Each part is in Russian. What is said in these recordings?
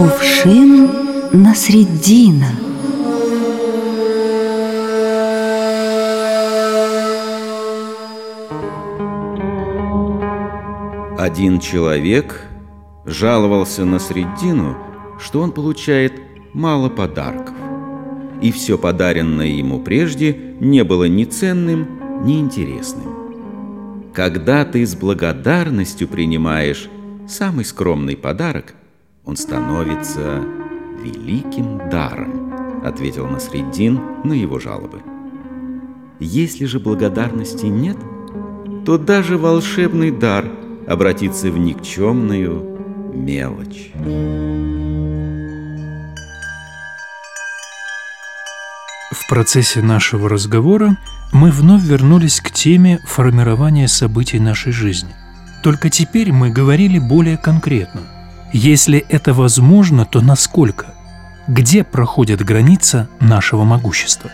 Кувшин на средина. Один человек жаловался на средину, что он получает мало подарков. И все подаренное ему прежде не было ни ценным, ни интересным. Когда ты с благодарностью принимаешь самый скромный подарок, он становится великим даром, ответил Насреддин на его жалобы. Если же благодарности нет, то даже волшебный дар обратится в никчемную мелочь. В процессе нашего разговора мы вновь вернулись к теме формирования событий нашей жизни. Только теперь мы говорили более конкретно – если это возможно, то насколько? Где проходит граница нашего могущества?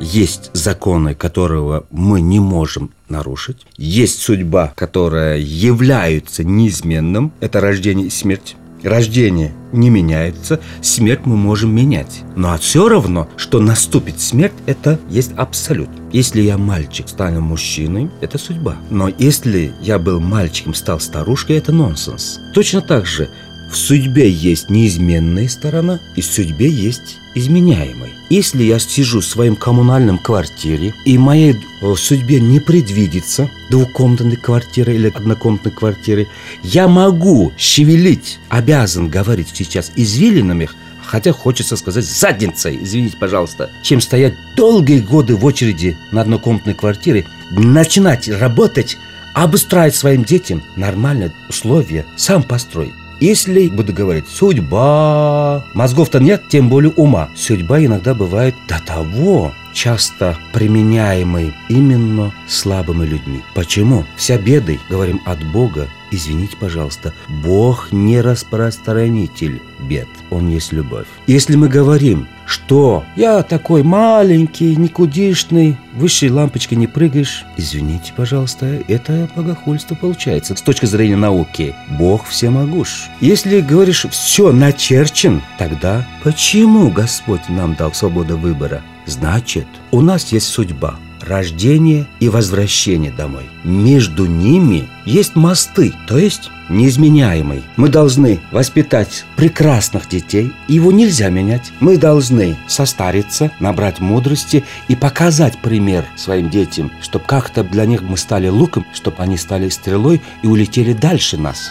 Есть законы, которого мы не можем нарушить. Есть судьба, которая является неизменным. Это рождение и смерть. Рождение не меняется, смерть мы можем менять. Но все равно, что наступит смерть, это есть абсолют. Если я мальчик, стану мужчиной, это судьба. Но если я был мальчиком, стал старушкой, это нонсенс. Точно так же в судьбе есть неизменная сторона, и в судьбе есть изменяемой. Если я сижу в своем коммунальном квартире, и моей э, судьбе не предвидится двухкомнатной квартиры или однокомнатной квартиры, я могу шевелить, обязан говорить сейчас извилинами, хотя хочется сказать задницей, извините, пожалуйста, чем стоять долгие годы в очереди на однокомнатной квартире, начинать работать, обустраивать своим детям нормальные условия, сам построить. Если, буду говорить, судьба, мозгов-то нет, тем более ума. Судьба иногда бывает до того, часто применяемой именно слабыми людьми. Почему? Вся беды, говорим, от Бога. Извините, пожалуйста, Бог не распространитель бед, Он есть любовь. Если мы говорим, что я такой маленький, никудишный, высшей лампочкой не прыгаешь, извините, пожалуйста, это богохульство получается. С точки зрения науки, Бог всемогущ. Если говоришь, все начерчен, тогда почему Господь нам дал свободу выбора? Значит, у нас есть судьба, рождение и возвращение домой. Между ними есть мосты, то есть неизменяемый. Мы должны воспитать прекрасных детей, его нельзя менять. Мы должны состариться, набрать мудрости и показать пример своим детям, чтобы как-то для них мы стали луком, чтобы они стали стрелой и улетели дальше нас.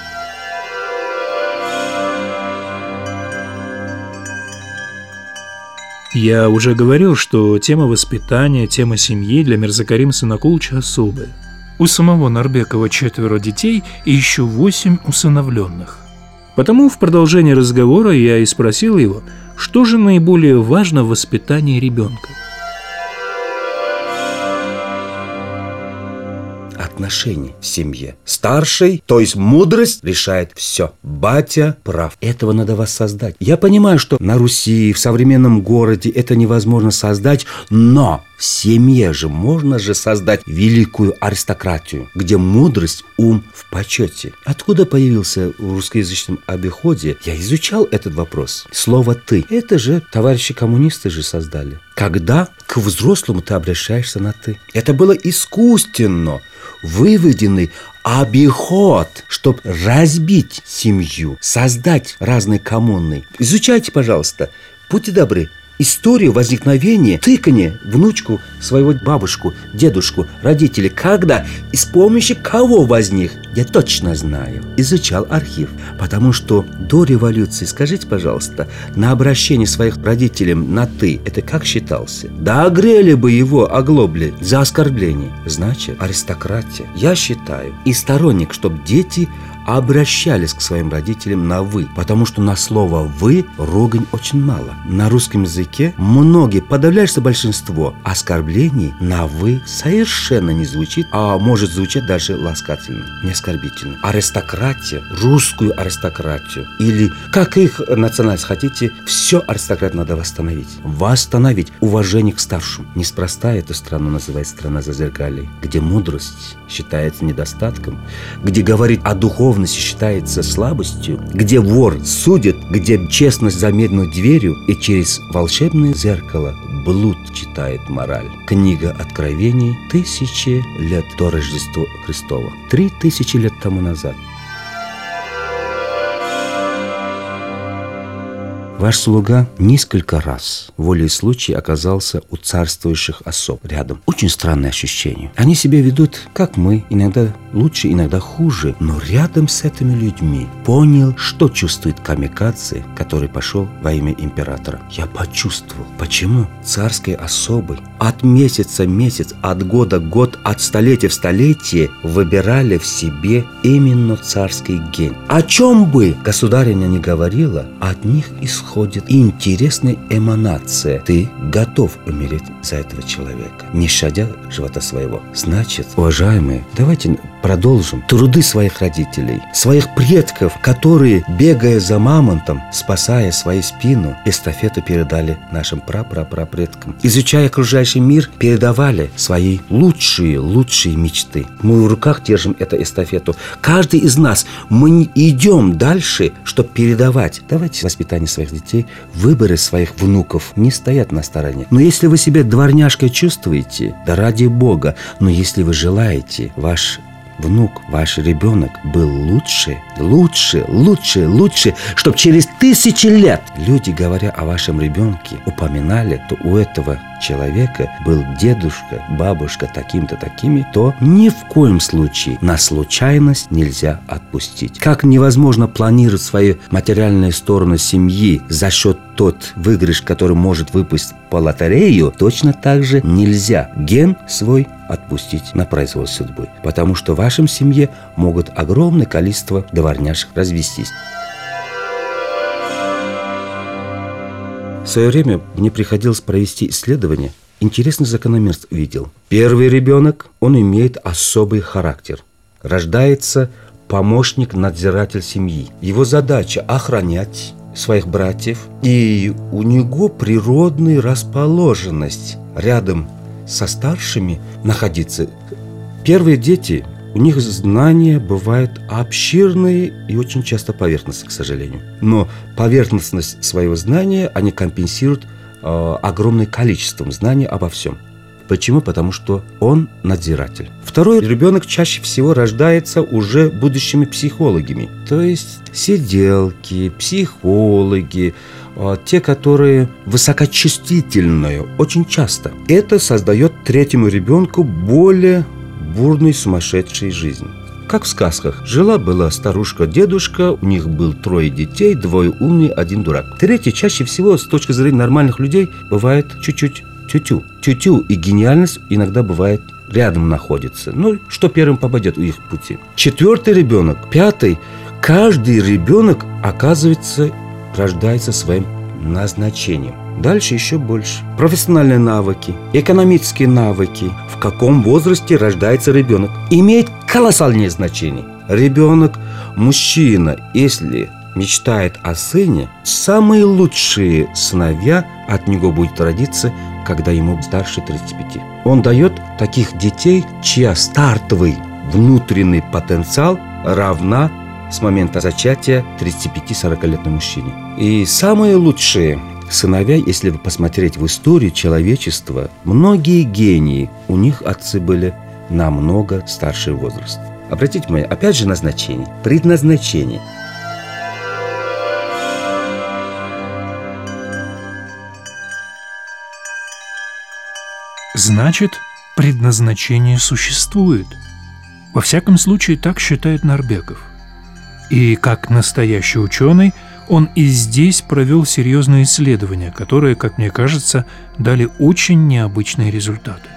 Я уже говорил, что тема воспитания, тема семьи для Мирзакарим Санакулча особая. У самого Нарбекова четверо детей и еще восемь усыновленных. Потому в продолжении разговора я и спросил его, что же наиболее важно в воспитании ребенка – отношений в семье. Старший, то есть мудрость, решает все. Батя прав. Этого надо воссоздать. Я понимаю, что на Руси, в современном городе это невозможно создать, но в семье же можно же создать великую аристократию, где мудрость, ум в почете. Откуда появился в русскоязычном обиходе? Я изучал этот вопрос. Слово «ты» – это же товарищи коммунисты же создали. Когда к взрослому ты обращаешься на «ты». Это было искусственно выведенный обиход, чтобы разбить семью, создать разные коммуны. Изучайте, пожалуйста. Будьте добры, историю возникновения, тыкания внучку своего бабушку, дедушку, родителей, когда и с помощью кого возник, я точно знаю. Изучал архив, потому что до революции, скажите, пожалуйста, на обращение своих родителей на «ты» это как считался? Да огрели бы его оглобли за оскорбление. Значит, аристократия. Я считаю и сторонник, чтобы дети обращались к своим родителям на «вы», потому что на слово «вы» ругань очень мало. На русском языке многие, подавляющее большинство оскорблений на «вы» совершенно не звучит, а может звучать даже ласкательно, не оскорбительно. Аристократия, русскую аристократию или как их национальность хотите, все аристократ надо восстановить. Восстановить уважение к старшим. Неспроста эту страну называют страна зазеркальей, где мудрость считается недостатком, где говорит о духовности считается слабостью, где вор судит, где честность за медной дверью и через волшебное зеркало блуд читает мораль. Книга Откровений тысячи лет до Рождества Христова. Три тысячи лет тому назад. Ваш слуга несколько раз волей случая оказался у царствующих особ рядом. Очень странное ощущение. Они себя ведут, как мы, иногда лучше, иногда хуже, но рядом с этими людьми понял, что чувствует камикадзе, который пошел во имя императора. Я почувствовал. Почему? Царской особой от месяца в месяц, от года в год, от столетия в столетие выбирали в себе именно царский ген. О чем бы государиня не говорила, от них исходит исходит интересная эманация. Ты готов умереть за этого человека, не щадя живота своего. Значит, уважаемые, давайте продолжим труды своих родителей, своих предков, которые, бегая за мамонтом, спасая свою спину, эстафету передали нашим прапрапрапредкам. Изучая окружающий мир, передавали свои лучшие, лучшие мечты. Мы в руках держим эту эстафету. Каждый из нас, мы идем дальше, чтобы передавать. Давайте воспитание своих детей, выборы своих внуков не стоят на стороне. Но если вы себя дворняжкой чувствуете, да ради Бога, но если вы желаете ваш внук, ваш ребенок был лучше, лучше, лучше, лучше, чтобы через тысячи лет люди, говоря о вашем ребенке, упоминали, то у этого человека был дедушка, бабушка таким-то такими, то ни в коем случае на случайность нельзя отпустить. Как невозможно планировать свои материальные стороны семьи за счет тот выигрыш, который может выпустить по лотерею, точно так же нельзя ген свой отпустить на произвол судьбы. Потому что в вашем семье могут огромное количество дворняшек развестись. В свое время мне приходилось провести исследование. Интересный закономерность видел. Первый ребенок, он имеет особый характер. Рождается помощник-надзиратель семьи. Его задача охранять своих братьев, и у него природная расположенность рядом со старшими находиться. Первые дети у них знания бывают обширные и очень часто поверхностные, к сожалению. Но поверхностность своего знания они компенсируют э, огромным количеством знаний обо всем. Почему? Потому что он надзиратель. Второй ребенок чаще всего рождается уже будущими психологами. То есть сиделки, психологи, э, те, которые высокочувствительные, очень часто. Это создает третьему ребенку более бурной сумасшедшей жизни. Как в сказках. Жила-была старушка-дедушка, у них был трое детей, двое умные, один дурак. Третий чаще всего, с точки зрения нормальных людей, бывает чуть-чуть тю-тю. Тю-тю и гениальность иногда бывает рядом находится. Ну, что первым попадет у их пути. Четвертый ребенок, пятый. Каждый ребенок, оказывается, рождается своим назначением. Дальше еще больше. Профессиональные навыки, экономические навыки, в каком возрасте рождается ребенок, имеет колоссальное значение. Ребенок, мужчина, если мечтает о сыне, самые лучшие сыновья от него будет родиться, когда ему старше 35. Он дает таких детей, чья стартовый внутренний потенциал равна с момента зачатия 35-40-летному мужчине. И самые лучшие сыновья, если вы посмотреть в историю человечества, многие гении, у них отцы были намного старший возраст. Обратите внимание, опять же назначение, предназначение. Значит, предназначение существует. Во всяком случае, так считает Нарбеков. И как настоящий ученый – он и здесь провел серьезные исследования, которые, как мне кажется, дали очень необычные результаты.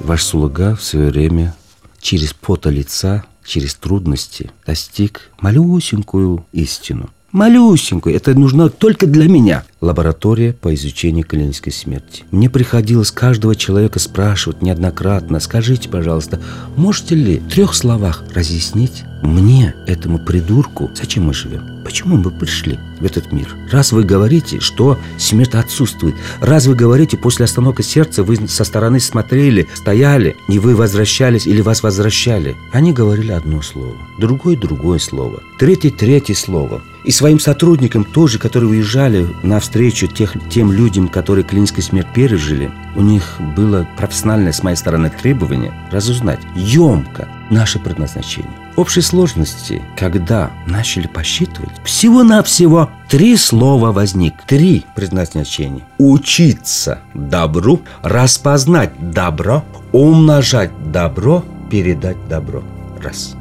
Ваш слуга в свое время через пота лица, через трудности достиг малюсенькую истину. Малюсенькую. Это нужно только для меня. Лаборатория по изучению клинической смерти. Мне приходилось каждого человека спрашивать неоднократно, скажите, пожалуйста, можете ли в трех словах разъяснить мне, этому придурку, зачем мы живем? Почему мы пришли в этот мир? Раз вы говорите, что смерть отсутствует, раз вы говорите, после остановки сердца вы со стороны смотрели, стояли, и вы возвращались или вас возвращали. Они говорили одно слово, другое другое слово, третье третье слово. И своим сотрудникам тоже, которые уезжали навстречу тех, тем людям, которые клиническую смерть пережили, у них было профессиональное с моей стороны требование разузнать емко наше предназначение. В общей сложности, когда начали посчитывать, всего-навсего три слова возник, три предназначения. Учиться добру, распознать добро, умножать добро, передать добро. Раз.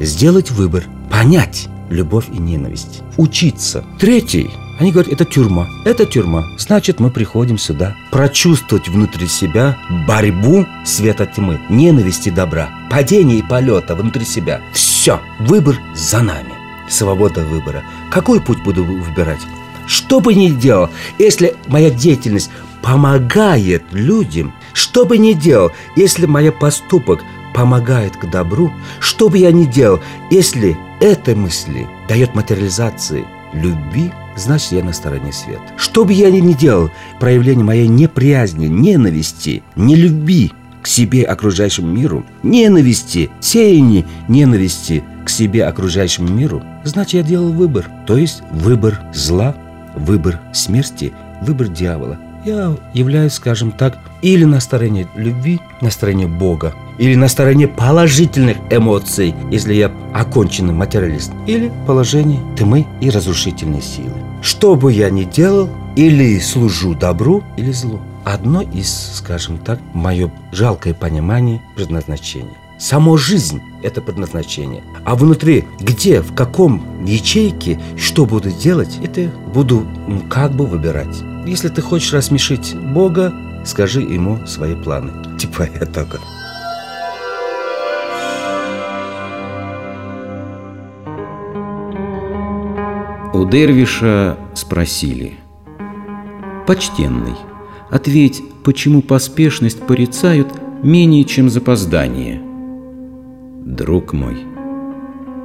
Сделать выбор, понять любовь и ненависть. Учиться. Третий. Они говорят, это тюрьма. Это тюрьма. Значит, мы приходим сюда прочувствовать внутри себя борьбу света тьмы, ненависти добра, падение и полета внутри себя. Все. Выбор за нами. Свобода выбора. Какой путь буду выбирать? Что бы ни делал, если моя деятельность помогает людям, что бы ни делал, если мой поступок помогает к добру, что бы я ни делал, если этой мысли дает материализации любви, значит, я на стороне света. Что бы я ни делал, проявление моей неприязни, ненависти, нелюбви к себе окружающему миру, ненависти, сеяние ненависти к себе окружающему миру, значит, я делал выбор. То есть выбор зла, выбор смерти, выбор дьявола. Я являюсь, скажем так, или на стороне любви, на стороне Бога, или на стороне положительных эмоций, если я оконченный материалист, или положение тьмы и разрушительной силы. Что бы я ни делал, или служу добру, или злу. Одно из, скажем так, мое жалкое понимание предназначения. Само жизнь – это предназначение. А внутри, где, в каком ячейке, что буду делать, это буду как бы выбирать. Если ты хочешь рассмешить Бога, скажи ему свои планы. Типа этого. У Дервиша спросили. «Почтенный, ответь, почему поспешность порицают менее, чем запоздание?» «Друг мой,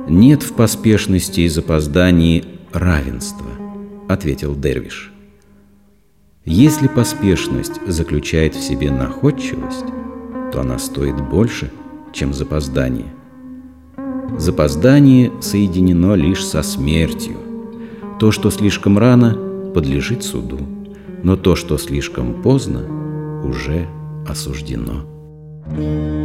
нет в поспешности и запоздании равенства», — ответил Дервиш. «Если поспешность заключает в себе находчивость, то она стоит больше, чем запоздание. Запоздание соединено лишь со смертью, то, что слишком рано, подлежит суду, но то, что слишком поздно, уже осуждено. thank you